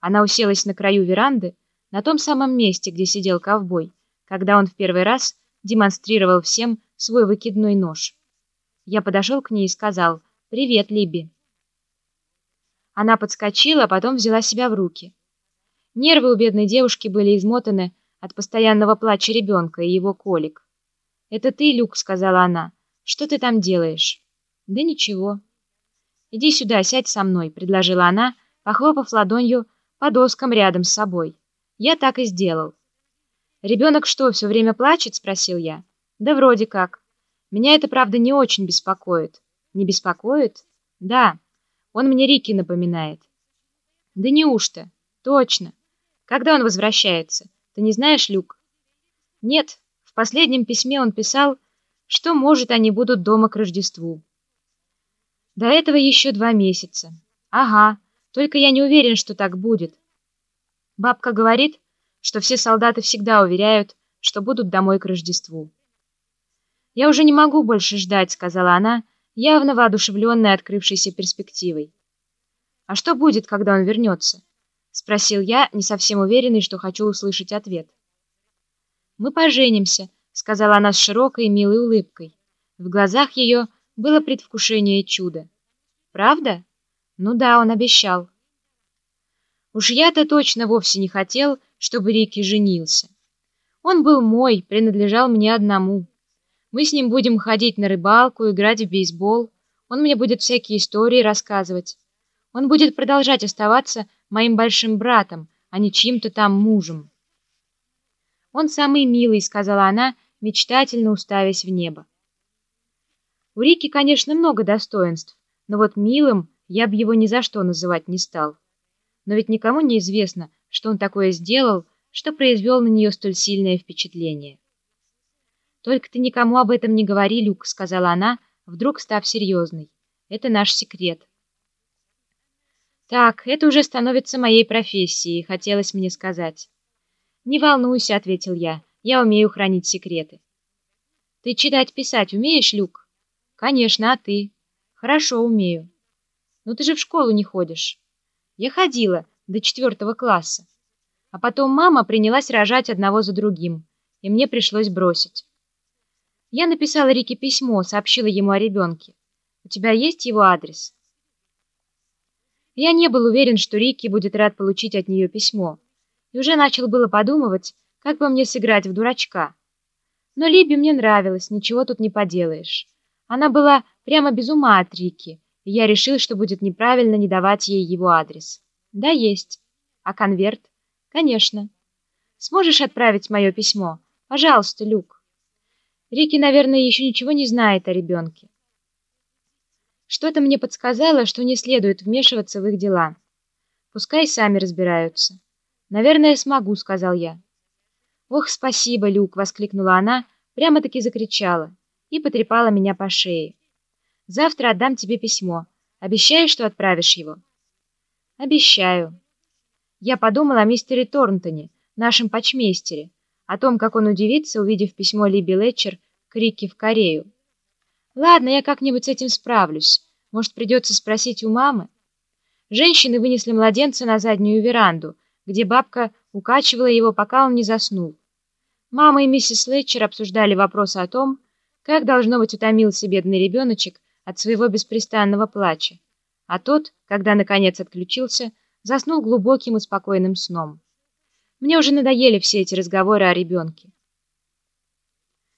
Она уселась на краю веранды, на том самом месте, где сидел ковбой, когда он в первый раз демонстрировал всем свой выкидной нож. Я подошел к ней и сказал «Привет, Либи». Она подскочила, а потом взяла себя в руки. Нервы у бедной девушки были измотаны от постоянного плача ребенка и его колик. «Это ты, Люк», — сказала она. «Что ты там делаешь?» «Да ничего». «Иди сюда, сядь со мной», — предложила она, похлопав ладонью по доскам рядом с собой. Я так и сделал. «Ребенок что, все время плачет?» — спросил я. «Да вроде как. Меня это, правда, не очень беспокоит». «Не беспокоит?» «Да. Он мне Рики напоминает». «Да неужто?» «Точно. Когда он возвращается? Ты не знаешь, Люк?» «Нет. В последнем письме он писал, что, может, они будут дома к Рождеству». «До этого еще два месяца». «Ага. Только я не уверен, что так будет. Бабка говорит, что все солдаты всегда уверяют, что будут домой к Рождеству. «Я уже не могу больше ждать», — сказала она, явно воодушевленная открывшейся перспективой. «А что будет, когда он вернется?» — спросил я, не совсем уверенный, что хочу услышать ответ. «Мы поженимся», — сказала она с широкой милой улыбкой. В глазах ее было предвкушение чуда. «Правда?» Ну да, он обещал. Уж я-то точно вовсе не хотел, чтобы Рики женился. Он был мой, принадлежал мне одному. Мы с ним будем ходить на рыбалку, играть в бейсбол. Он мне будет всякие истории рассказывать. Он будет продолжать оставаться моим большим братом, а не чьим-то там мужем. «Он самый милый», — сказала она, мечтательно уставясь в небо. У Рики, конечно, много достоинств, но вот милым я бы его ни за что называть не стал. Но ведь никому не известно, что он такое сделал, что произвел на нее столь сильное впечатление. «Только ты никому об этом не говори, Люк», — сказала она, вдруг став серьезной. «Это наш секрет». «Так, это уже становится моей профессией», — хотелось мне сказать. «Не волнуйся», — ответил я, — «я умею хранить секреты». «Ты читать-писать умеешь, Люк?» «Конечно, а ты?» «Хорошо умею». «Ну ты же в школу не ходишь». «Я ходила до четвертого класса. А потом мама принялась рожать одного за другим, и мне пришлось бросить. Я написала Рике письмо, сообщила ему о ребенке. У тебя есть его адрес?» Я не был уверен, что Рикки будет рад получить от нее письмо, и уже начал было подумывать, как бы мне сыграть в дурачка. Но Либи мне нравилась, ничего тут не поделаешь. Она была прямо без ума от Рикки, и я решил, что будет неправильно не давать ей его адрес. Да, есть. А конверт? Конечно. Сможешь отправить мое письмо? Пожалуйста, Люк. Рики, наверное, еще ничего не знает о ребенке. Что-то мне подсказало, что не следует вмешиваться в их дела. Пускай сами разбираются. Наверное, смогу, сказал я. Ох, спасибо, Люк, воскликнула она, прямо-таки закричала и потрепала меня по шее. Завтра отдам тебе письмо. Обещаешь, что отправишь его?» «Обещаю». Я подумала о мистере Торнтоне, нашем почмейстере, о том, как он удивится, увидев письмо Либи Летчер крики в Корею. «Ладно, я как-нибудь с этим справлюсь. Может, придется спросить у мамы?» Женщины вынесли младенца на заднюю веранду, где бабка укачивала его, пока он не заснул. Мама и миссис Летчер обсуждали вопрос о том, как, должно быть, утомился бедный ребеночек от своего беспрестанного плача, а тот, когда наконец отключился, заснул глубоким и спокойным сном. Мне уже надоели все эти разговоры о ребенке.